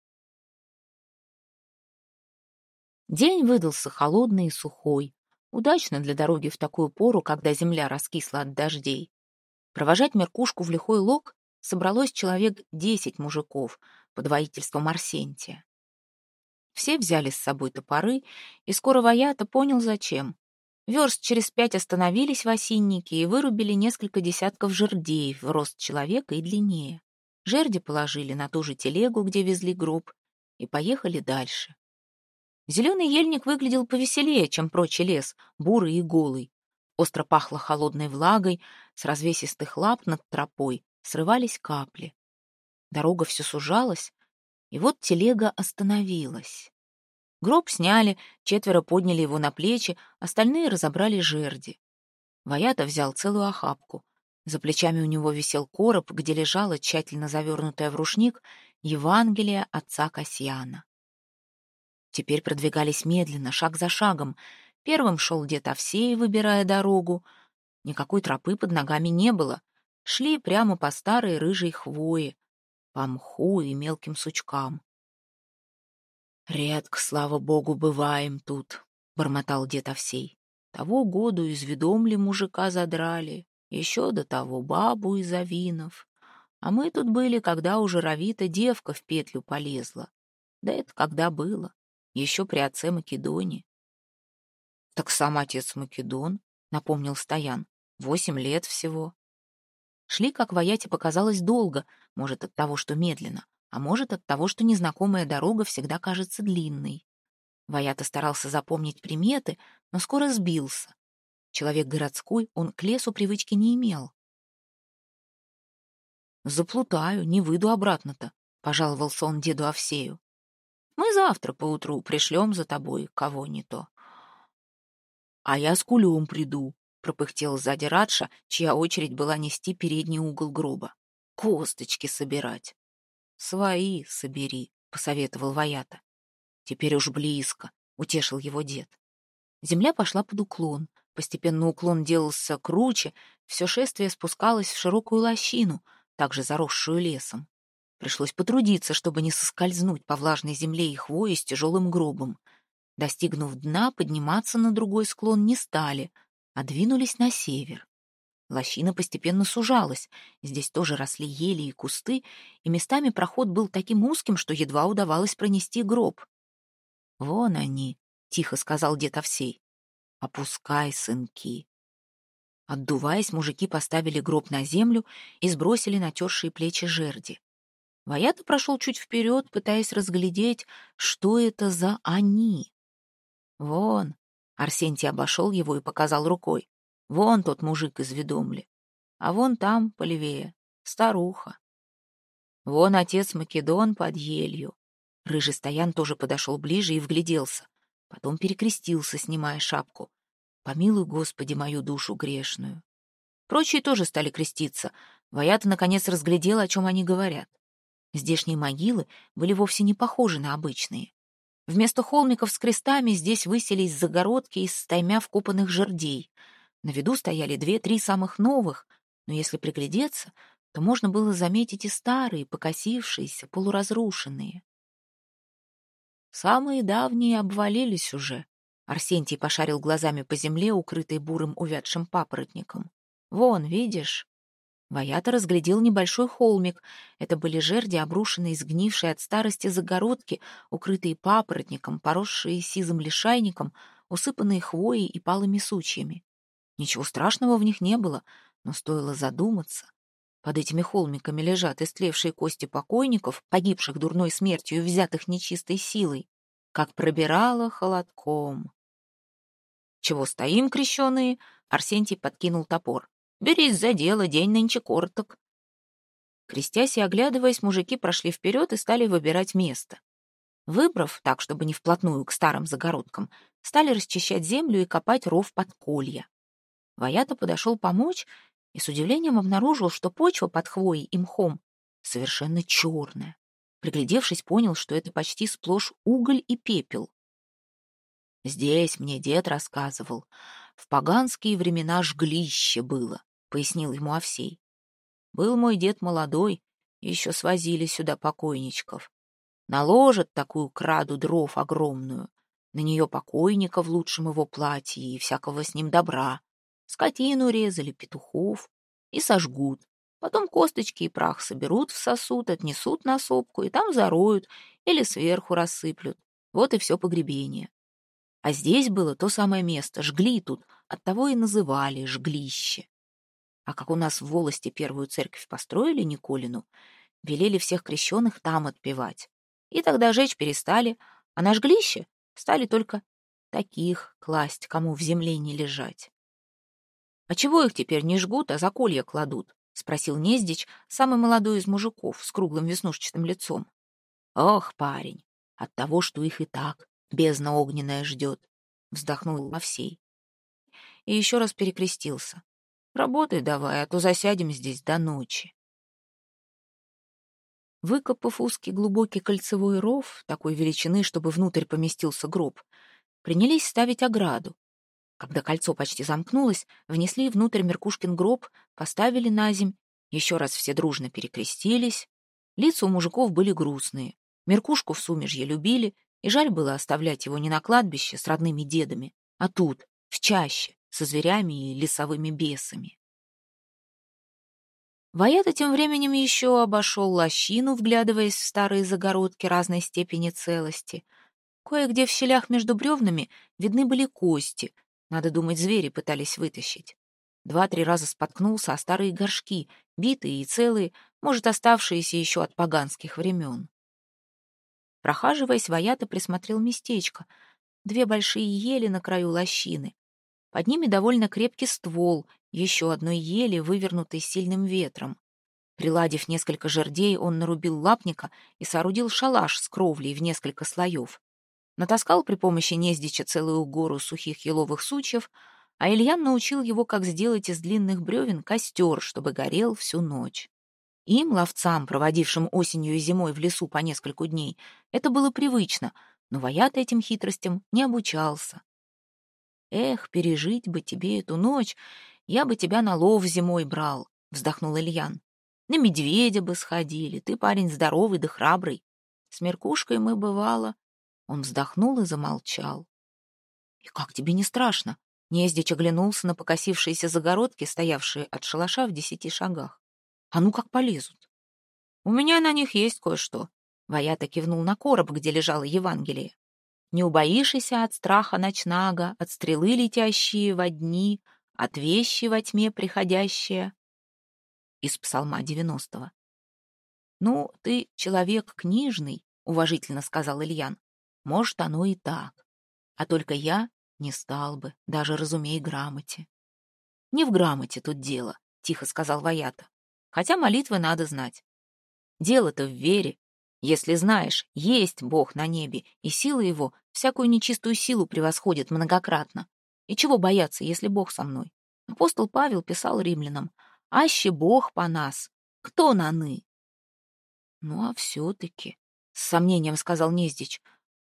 День выдался холодный и сухой, удачно для дороги в такую пору, когда земля раскисла от дождей. Провожать Меркушку в лихой лог собралось человек десять мужиков под воительством Арсентия. Все взяли с собой топоры, и скоро Ваята понял, зачем. Верст через пять остановились в осиннике и вырубили несколько десятков жердей в рост человека и длиннее. Жерди положили на ту же телегу, где везли гроб, и поехали дальше. Зеленый ельник выглядел повеселее, чем прочий лес, бурый и голый. Остро пахло холодной влагой, с развесистых лап над тропой срывались капли. Дорога все сужалась, и вот телега остановилась. Гроб сняли, четверо подняли его на плечи, остальные разобрали жерди. Ваята взял целую охапку. За плечами у него висел короб, где лежала, тщательно завернутая в рушник, Евангелие отца Касьяна. Теперь продвигались медленно, шаг за шагом. Первым шел дед Овсей, выбирая дорогу. Никакой тропы под ногами не было. Шли прямо по старой рыжей хвое, по мху и мелким сучкам. «Редко, слава богу, бываем тут», — бормотал дед Овсей. «Того году из ведомли мужика задрали, Еще до того бабу из Авинов. А мы тут были, когда уже Равита девка в петлю полезла. Да это когда было? Еще при отце Македоне. Так сам отец Македон, напомнил Стоян. Восемь лет всего. Шли, как вояте показалось, долго, может, от того, что медленно, а может, от того, что незнакомая дорога всегда кажется длинной. Ваята старался запомнить приметы, но скоро сбился. Человек городской, он к лесу привычки не имел. «Заплутаю, не выйду обратно-то», — пожаловался он деду Овсею. «Мы завтра поутру пришлем за тобой кого не то». «А я с кулем приду», — пропыхтел сзади Радша, чья очередь была нести передний угол гроба. «Косточки собирать». «Свои собери», — посоветовал Ваята. «Теперь уж близко», — утешил его дед. Земля пошла под уклон. Постепенно уклон делался круче, все шествие спускалось в широкую лощину — также заросшую лесом. Пришлось потрудиться, чтобы не соскользнуть по влажной земле и хвое с тяжелым гробом. Достигнув дна, подниматься на другой склон не стали, а двинулись на север. Лощина постепенно сужалась, здесь тоже росли ели и кусты, и местами проход был таким узким, что едва удавалось пронести гроб. «Вон они», — тихо сказал дед Овсей. «Опускай, сынки». Отдуваясь, мужики поставили гроб на землю и сбросили натершие плечи жерди. Ваята прошел чуть вперед, пытаясь разглядеть, что это за они. «Вон!» — Арсентий обошел его и показал рукой. «Вон тот мужик из ведомли. А вон там, полевее, старуха. Вон отец Македон под елью». Рыжий стоян тоже подошел ближе и вгляделся. Потом перекрестился, снимая шапку. Помилуй, Господи, мою душу грешную. Прочие тоже стали креститься. Ваята, наконец, разглядел, о чем они говорят. Здешние могилы были вовсе не похожи на обычные. Вместо холмиков с крестами здесь высились загородки из стаймя вкопанных жердей. На виду стояли две-три самых новых, но если приглядеться, то можно было заметить и старые, покосившиеся, полуразрушенные. Самые давние обвалились уже, Арсентий пошарил глазами по земле, укрытой бурым увядшим папоротником. «Вон, видишь?» Ваята разглядел небольшой холмик. Это были жерди, обрушенные, сгнившие от старости загородки, укрытые папоротником, поросшие сизым лишайником, усыпанные хвоей и палыми сучьями. Ничего страшного в них не было, но стоило задуматься. Под этими холмиками лежат истлевшие кости покойников, погибших дурной смертью и взятых нечистой силой, как пробирало холодком. «Чего стоим, крещеные?» Арсентий подкинул топор. «Берись за дело, день нынче короток». Крестясь и оглядываясь, мужики прошли вперед и стали выбирать место. Выбрав, так, чтобы не вплотную к старым загородкам, стали расчищать землю и копать ров под колья. Ваята подошел помочь и с удивлением обнаружил, что почва под хвоей и мхом совершенно черная. Приглядевшись, понял, что это почти сплошь уголь и пепел. Здесь мне дед рассказывал. В поганские времена жглище было, пояснил ему Овсей. Был мой дед молодой, еще свозили сюда покойничков. Наложат такую краду дров огромную, на нее покойника в лучшем его платье и всякого с ним добра. Скотину резали, петухов, и сожгут. Потом косточки и прах соберут в сосуд, отнесут на сопку и там зароют или сверху рассыплют. Вот и все погребение. А здесь было то самое место, жгли тут, оттого и называли жглище. А как у нас в волости первую церковь построили Николину, велели всех крещенных там отпевать. И тогда жечь перестали, а на жглище стали только таких класть, кому в земле не лежать. «А чего их теперь не жгут, а за колья кладут?» — спросил Нездич, самый молодой из мужиков с круглым веснушчатым лицом. «Ох, парень, от того, что их и так Бездна огненная ждет, вздохнул Овсей. И еще раз перекрестился. Работай давай, а то засядем здесь до ночи. Выкопав узкий глубокий кольцевой ров, такой величины, чтобы внутрь поместился гроб, принялись ставить ограду. Когда кольцо почти замкнулось, внесли внутрь Меркушкин гроб, поставили на земь, еще раз все дружно перекрестились. Лица у мужиков были грустные. Меркушку в сумежье любили, и жаль было оставлять его не на кладбище с родными дедами, а тут, в чаще, со зверями и лесовыми бесами. Ваята тем временем еще обошел лощину, вглядываясь в старые загородки разной степени целости. Кое-где в щелях между бревнами видны были кости. Надо думать, звери пытались вытащить. Два-три раза споткнулся о старые горшки, битые и целые, может, оставшиеся еще от поганских времен. Прохаживаясь, Ваята присмотрел местечко. Две большие ели на краю лощины. Под ними довольно крепкий ствол, еще одной ели, вывернутой сильным ветром. Приладив несколько жердей, он нарубил лапника и соорудил шалаш с кровлей в несколько слоев. Натаскал при помощи нездича целую гору сухих еловых сучьев, а Ильян научил его, как сделать из длинных бревен костер, чтобы горел всю ночь. Им, ловцам, проводившим осенью и зимой в лесу по несколько дней, это было привычно, но Ваят этим хитростям не обучался. «Эх, пережить бы тебе эту ночь, я бы тебя на лов зимой брал», — вздохнул Ильян. «На медведя бы сходили, ты парень здоровый да храбрый. С Меркушкой мы, бывало...» Он вздохнул и замолчал. «И как тебе не страшно?» Нездич оглянулся на покосившиеся загородки, стоявшие от шалаша в десяти шагах. «А ну как полезут!» «У меня на них есть кое-что», — Ваята кивнул на короб, где лежало Евангелие. Не убоишься от страха ночнага, от стрелы летящие во дни, от вещи во тьме приходящие. Из псалма девяностого. «Ну, ты человек книжный», — уважительно сказал Ильян. «Может, оно и так. А только я не стал бы, даже разумей грамоте». «Не в грамоте тут дело», — тихо сказал Ваята. «Хотя молитвы надо знать. Дело-то в вере, если знаешь, есть Бог на небе, и сила его всякую нечистую силу превосходит многократно. И чего бояться, если Бог со мной? Апостол Павел писал римлянам, «Аще Бог по нас, кто наны?» «Ну, а все-таки», — с сомнением сказал Нездич,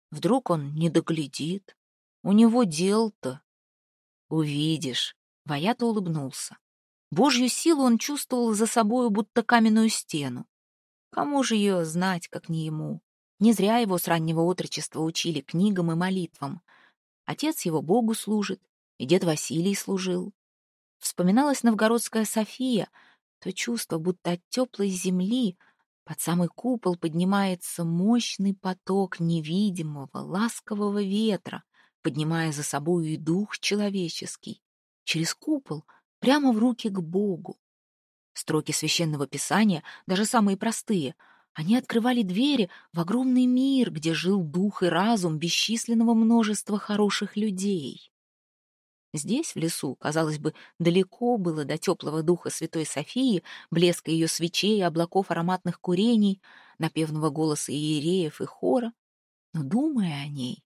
«вдруг он не доглядит? У него дел-то». «Увидишь», — Ваята улыбнулся. Божью силу он чувствовал за собою, будто каменную стену. Кому же ее знать, как не ему? Не зря его с раннего отрочества учили книгам и молитвам. Отец его Богу служит, и дед Василий служил. Вспоминалась новгородская София, то чувство, будто от теплой земли под самый купол поднимается мощный поток невидимого, ласкового ветра, поднимая за собою и дух человеческий. Через купол прямо в руки к Богу. Строки священного писания, даже самые простые, они открывали двери в огромный мир, где жил дух и разум бесчисленного множества хороших людей. Здесь, в лесу, казалось бы, далеко было до теплого духа Святой Софии, блеска ее свечей, облаков ароматных курений, напевного голоса иереев и хора. Но, думая о ней,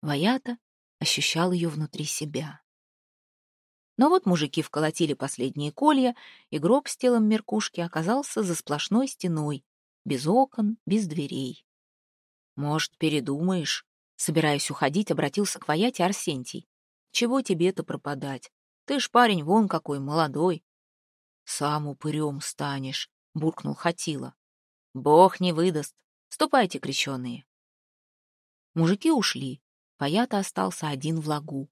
Ваята ощущал ее внутри себя. Но вот мужики вколотили последние колья, и гроб с телом Меркушки оказался за сплошной стеной, без окон, без дверей. «Может, передумаешь?» Собираясь уходить, обратился к вояте Арсентий. «Чего тебе-то пропадать? Ты ж парень вон какой, молодой». «Сам упырем станешь», — буркнул Хатила. «Бог не выдаст. Ступайте, крещеные». Мужики ушли. Ваята остался один в лагу.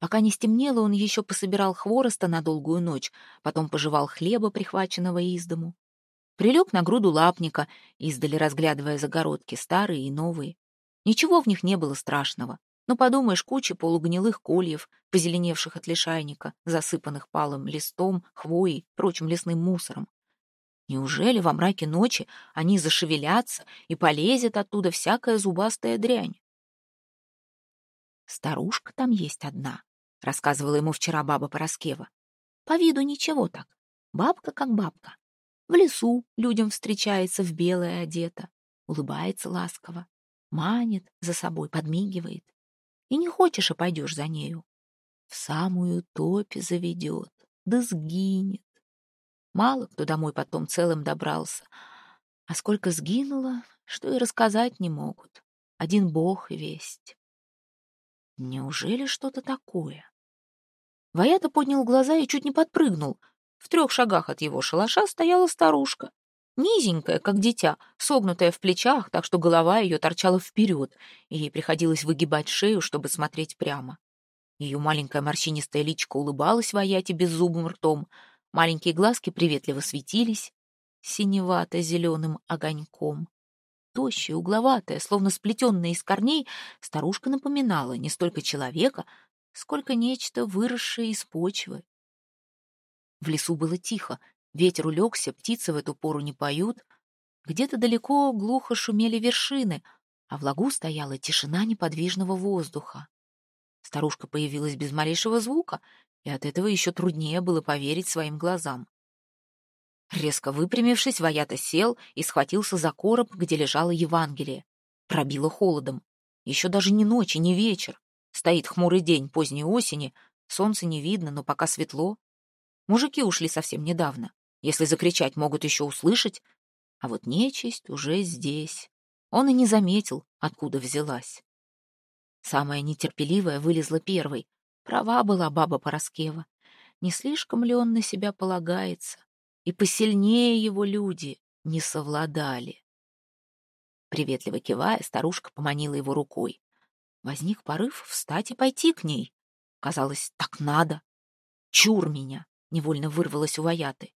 Пока не стемнело, он еще пособирал хвороста на долгую ночь, потом пожевал хлеба, прихваченного из дому. Прилег на груду лапника, издали разглядывая загородки, старые и новые. Ничего в них не было страшного. Но подумаешь, куча полугнилых кольев, позеленевших от лишайника, засыпанных палым листом, хвоей, прочим лесным мусором. Неужели во мраке ночи они зашевелятся и полезет оттуда всякая зубастая дрянь? Старушка там есть одна, — рассказывала ему вчера баба Пороскева. «По виду ничего так. Бабка как бабка. В лесу людям встречается в белое одета, улыбается ласково, манит за собой, подмигивает. И не хочешь, и пойдешь за нею. В самую топи заведет, да сгинет. Мало кто домой потом целым добрался. А сколько сгинуло, что и рассказать не могут. Один бог весть. Неужели что-то такое? Ваята поднял глаза и чуть не подпрыгнул. В трех шагах от его шалаша стояла старушка. Низенькая, как дитя, согнутая в плечах, так что голова ее торчала вперед, и ей приходилось выгибать шею, чтобы смотреть прямо. Ее маленькая морщинистая личка улыбалась Ваяте беззубым ртом, маленькие глазки приветливо светились синевато-зеленым огоньком. Тощая, угловатая, словно сплетенная из корней, старушка напоминала не столько человека, сколько нечто выросшее из почвы. В лесу было тихо, ветер улегся, птицы в эту пору не поют. Где-то далеко глухо шумели вершины, а в лагу стояла тишина неподвижного воздуха. Старушка появилась без малейшего звука, и от этого еще труднее было поверить своим глазам. Резко выпрямившись, Ваята сел и схватился за короб, где лежало Евангелие. Пробило холодом. Еще даже не ночь и не вечер. Стоит хмурый день поздней осени, солнца не видно, но пока светло. Мужики ушли совсем недавно. Если закричать, могут еще услышать. А вот нечисть уже здесь. Он и не заметил, откуда взялась. Самая нетерпеливая вылезла первой. Права была баба Пороскева. Не слишком ли он на себя полагается? И посильнее его люди не совладали. Приветливо кивая, старушка поманила его рукой. Возник порыв встать и пойти к ней. Казалось, так надо. Чур меня, невольно вырвалась у Ваяты.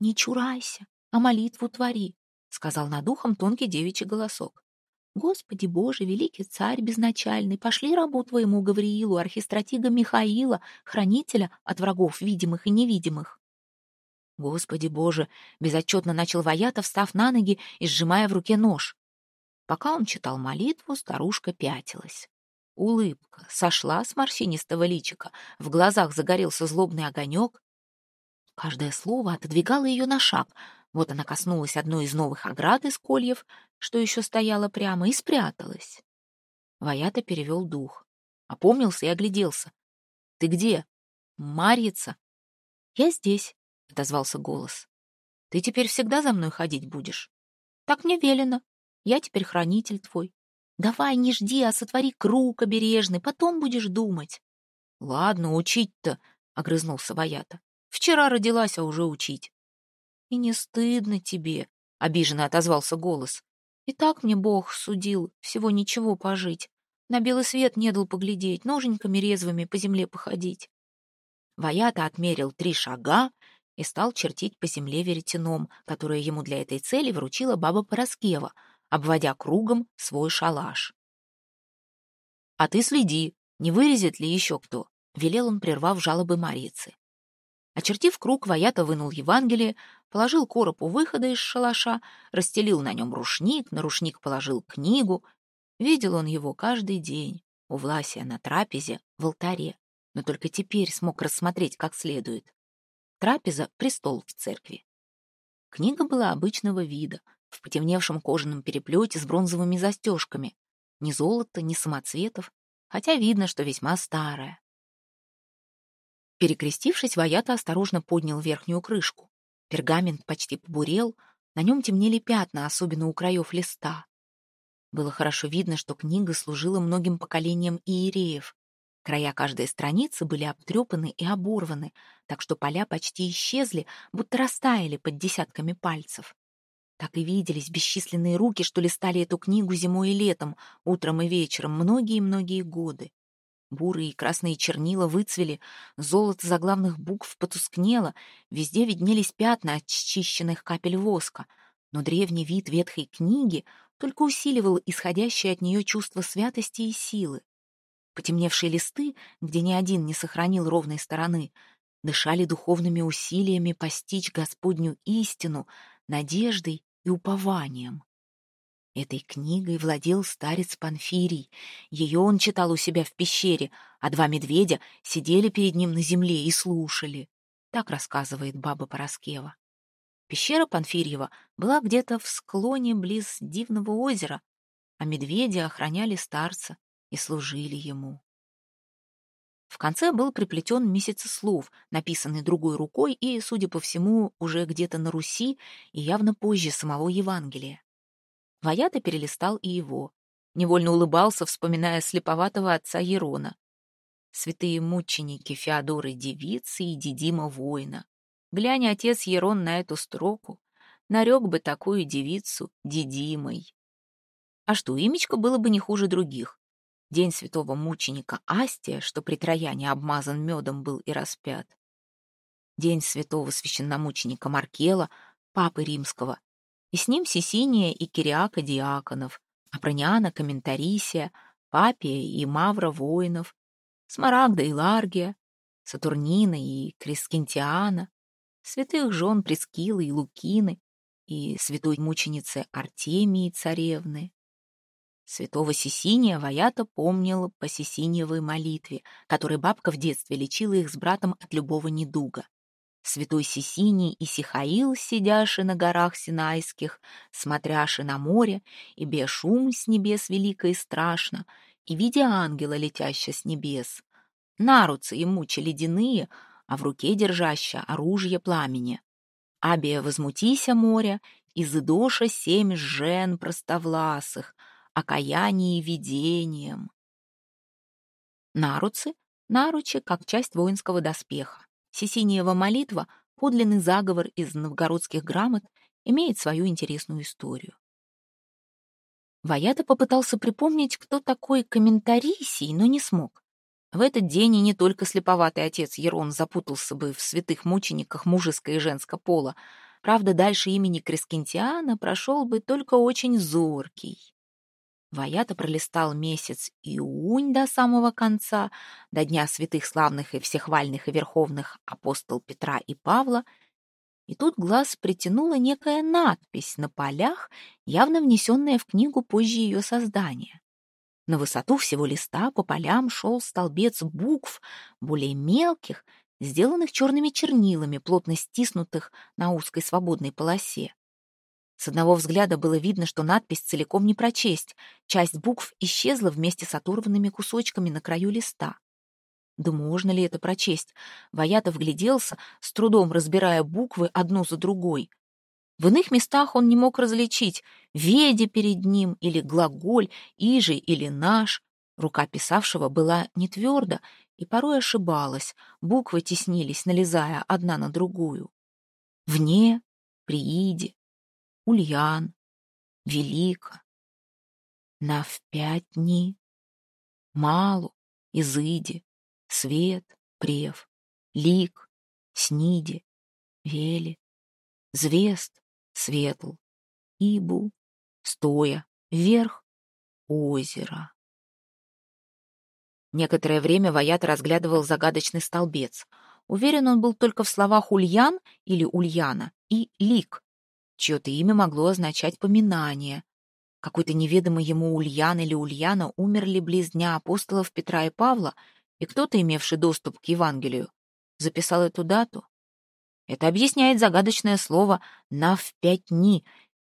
Не чурайся, а молитву твори, сказал над ухом тонкий девичий голосок. Господи Боже, великий царь безначальный, пошли рабу твоему Гавриилу, архистратига Михаила, хранителя от врагов видимых и невидимых. Господи Боже, безотчетно начал Ваята, встав на ноги и сжимая в руке нож. Пока он читал молитву, старушка пятилась. Улыбка сошла с морщинистого личика, в глазах загорелся злобный огонек. Каждое слово отодвигало ее на шаг. Вот она коснулась одной из новых оград из кольев, что еще стояла прямо, и спряталась. Ваята перевел дух. Опомнился и огляделся. «Ты где?» «Марьица». «Я здесь», — отозвался голос. «Ты теперь всегда за мной ходить будешь?» «Так мне велено. Я теперь хранитель твой. Давай, не жди, а сотвори круг обережный, потом будешь думать». «Ладно, учить-то», — огрызнулся Ваята. «Вчера родилась, а уже учить». «И не стыдно тебе», — обиженно отозвался голос. «И так мне Бог судил всего ничего пожить. На белый свет не дал поглядеть, ноженьками резвыми по земле походить». Ваята отмерил три шага и стал чертить по земле веретеном, которое ему для этой цели вручила баба Пороскева, обводя кругом свой шалаш. «А ты следи, не вырезет ли еще кто?» — велел он, прервав жалобы Марицы. Очертив круг, Ваята вынул Евангелие, положил короб у выхода из шалаша, расстелил на нем рушник, на рушник положил книгу. Видел он его каждый день, у Власия на трапезе, в алтаре, но только теперь смог рассмотреть как следует. Трапеза — престол в церкви. Книга была обычного вида, в потемневшем кожаном переплете с бронзовыми застежками. Ни золота, ни самоцветов, хотя видно, что весьма старая. Перекрестившись, Ваята осторожно поднял верхнюю крышку. Пергамент почти побурел, на нем темнели пятна, особенно у краев листа. Было хорошо видно, что книга служила многим поколениям иереев. Края каждой страницы были обтрепаны и оборваны, так что поля почти исчезли, будто растаяли под десятками пальцев. Так и виделись бесчисленные руки, что листали эту книгу зимой и летом, утром и вечером, многие-многие годы. Бурые и красные чернила выцвели, золото заглавных букв потускнело, везде виднелись пятна от счищенных капель воска, но древний вид ветхой книги только усиливал исходящее от нее чувство святости и силы. Потемневшие листы, где ни один не сохранил ровной стороны, дышали духовными усилиями постичь Господню истину, надеждой и упованием. Этой книгой владел старец Панфирий. Ее он читал у себя в пещере, а два медведя сидели перед ним на земле и слушали. Так рассказывает баба Пороскева. Пещера Панфирьева была где-то в склоне близ дивного озера, а медведи охраняли старца, и служили ему. В конце был приплетен месяцеслов, написанный другой рукой и, судя по всему, уже где-то на Руси и явно позже самого Евангелия. Ваята перелистал и его. Невольно улыбался, вспоминая слеповатого отца Ерона. Святые мученики Феодоры девицы и Дидима воина. Глянь, отец Ерон, на эту строку, нарек бы такую девицу Дидимой. А что, имечко было бы не хуже других. День святого мученика Астия, что при Трояне обмазан медом был и распят. день святого священномученика Маркела, папы римского, и с ним Сесиния и Кириака диаконов, Апрониана Комментарисия, Папия и Мавра воинов, Смарагда и Ларгия, Сатурнина и Крискентиана, святых жен Прескилы и Лукины и святой мученицы Артемии царевны. Святого Сесиния Ваята помнил по Сесиниевой молитве, которой бабка в детстве лечила их с братом от любого недуга. Святой Сесиний и Сихаил, сидяши на горах Синайских, смотряши на море, и бе шум с небес велико и страшно, и видя ангела, летящего с небес. Наруцы и мучи ледяные, а в руке держаща оружие пламени. Абия возмутися моря, изыдоша семь жен простовласых — окаянии видением. Наруцы — наручи, как часть воинского доспеха. Сесиниева молитва — подлинный заговор из новгородских грамот, имеет свою интересную историю. Ваята попытался припомнить, кто такой комментарисий, но не смог. В этот день и не только слеповатый отец Ерон запутался бы в святых мучениках мужеского и женского пола. Правда, дальше имени Крескентиана прошел бы только очень зоркий. Ваята пролистал месяц иунь до самого конца, до дня святых славных и всехвальных и верховных апостол Петра и Павла, и тут глаз притянула некая надпись на полях, явно внесенная в книгу позже ее создания. На высоту всего листа по полям шел столбец букв, более мелких, сделанных черными чернилами, плотно стиснутых на узкой свободной полосе. С одного взгляда было видно, что надпись целиком не прочесть. Часть букв исчезла вместе с оторванными кусочками на краю листа. Да можно ли это прочесть? Ваятов гляделся, с трудом разбирая буквы одну за другой. В иных местах он не мог различить, веди перед ним или глаголь, иже или наш. Рука писавшего была не тверда и порой ошибалась, буквы теснились, налезая одна на другую. Вне, прииде, Ульян, Велика, Навпятни, Малу, Изыди, Свет, Прев, Лик, Сниди, Вели, Звезд, Светл, Ибу, Стоя, Вверх, Озеро. Некоторое время Ваят разглядывал загадочный столбец. Уверен он был только в словах «Ульян» или «Ульяна» и «Лик», Чье-то имя могло означать поминание. Какой-то неведомый ему Ульян или Ульяна умерли близ дня апостолов Петра и Павла, и кто-то, имевший доступ к Евангелию, записал эту дату. Это объясняет загадочное слово «навпятни».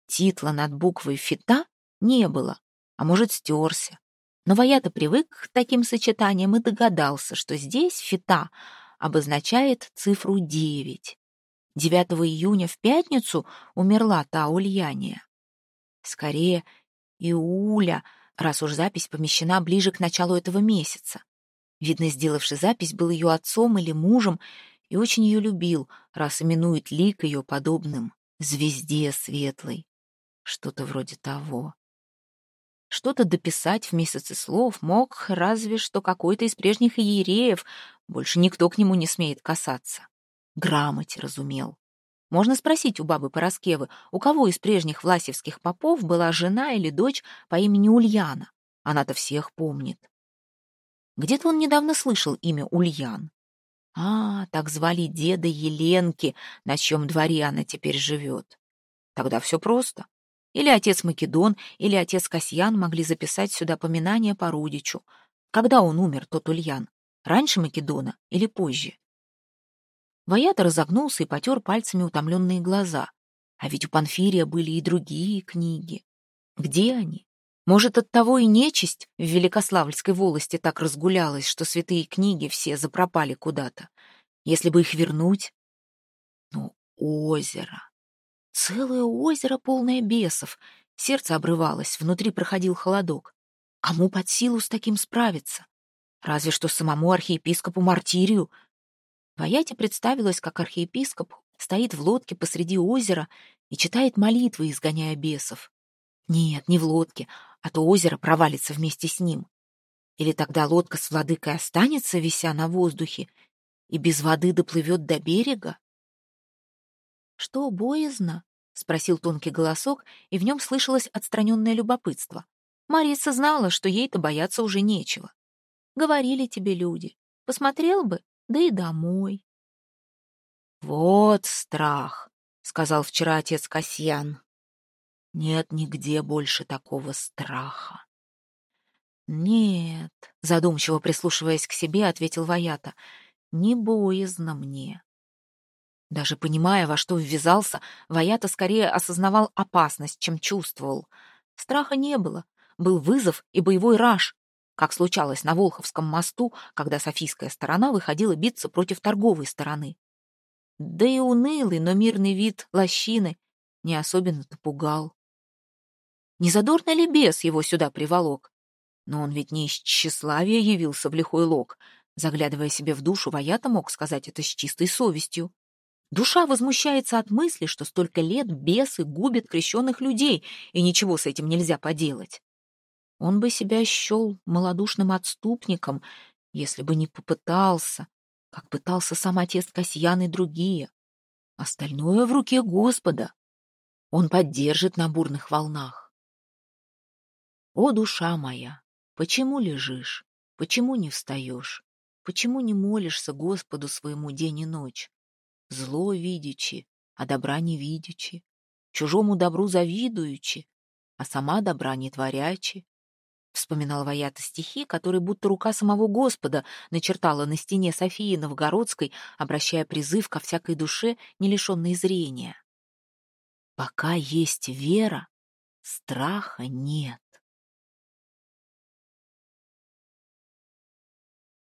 Титла над буквой «фита» не было, а может, стерся. Но Ваята привык к таким сочетаниям и догадался, что здесь «фита» обозначает цифру девять. 9 июня в пятницу умерла та Ульяния. Скорее, Иуля, раз уж запись помещена ближе к началу этого месяца. Видно, сделавший запись был ее отцом или мужем и очень ее любил, раз именует лик ее подобным звезде светлой. Что-то вроде того. Что-то дописать в месяце слов мог разве что какой-то из прежних иереев, больше никто к нему не смеет касаться грамоте разумел. Можно спросить у бабы Пороскевы, у кого из прежних власевских попов была жена или дочь по имени Ульяна. Она-то всех помнит. Где-то он недавно слышал имя Ульян. А, так звали деда Еленки, на чьем дворе она теперь живет. Тогда все просто. Или отец Македон, или отец Касьян могли записать сюда поминание по Рудичу. Когда он умер, тот Ульян? Раньше Македона или позже? Ваята разогнулся и потер пальцами утомленные глаза. А ведь у Панфирия были и другие книги. Где они? Может, оттого и нечисть в Великославльской волости так разгулялась, что святые книги все запропали куда-то. Если бы их вернуть... Ну, озеро. Целое озеро, полное бесов. Сердце обрывалось, внутри проходил холодок. Кому под силу с таким справиться? Разве что самому архиепископу Мартирию, Ваяте представилось, как архиепископ стоит в лодке посреди озера и читает молитвы, изгоняя бесов. Нет, не в лодке, а то озеро провалится вместе с ним. Или тогда лодка с владыкой останется, вися на воздухе, и без воды доплывет до берега? Что, боязно? — спросил тонкий голосок, и в нем слышалось отстраненное любопытство. Мариса знала, что ей-то бояться уже нечего. Говорили тебе люди. Посмотрел бы, да и домой. «Вот страх», — сказал вчера отец Касьян. «Нет нигде больше такого страха». «Нет», — задумчиво прислушиваясь к себе, ответил Ваята, — «не боязно мне». Даже понимая, во что ввязался, Ваята скорее осознавал опасность, чем чувствовал. Страха не было, был вызов и боевой раж, как случалось на Волховском мосту, когда софийская сторона выходила биться против торговой стороны. Да и унылый, но мирный вид лощины не особенно-то пугал. Не задорно ли бес его сюда приволок? Но он ведь не из тщеславия явился в лихой лог. Заглядывая себе в душу, Ваята мог сказать это с чистой совестью. Душа возмущается от мысли, что столько лет бесы губят крещенных людей, и ничего с этим нельзя поделать. Он бы себя счел малодушным отступником, если бы не попытался, как пытался сам отец Касьян и другие. Остальное в руке Господа. Он поддержит на бурных волнах. О, душа моя, почему лежишь? Почему не встаешь? Почему не молишься Господу своему день и ночь? Зло видячи, а добра не видячи, чужому добру завидуючи, а сама добра не творячи, Вспоминал Ваята стихи, которые будто рука самого Господа начертала на стене Софии Новгородской, обращая призыв ко всякой душе, не лишенной зрения. «Пока есть вера, страха нет».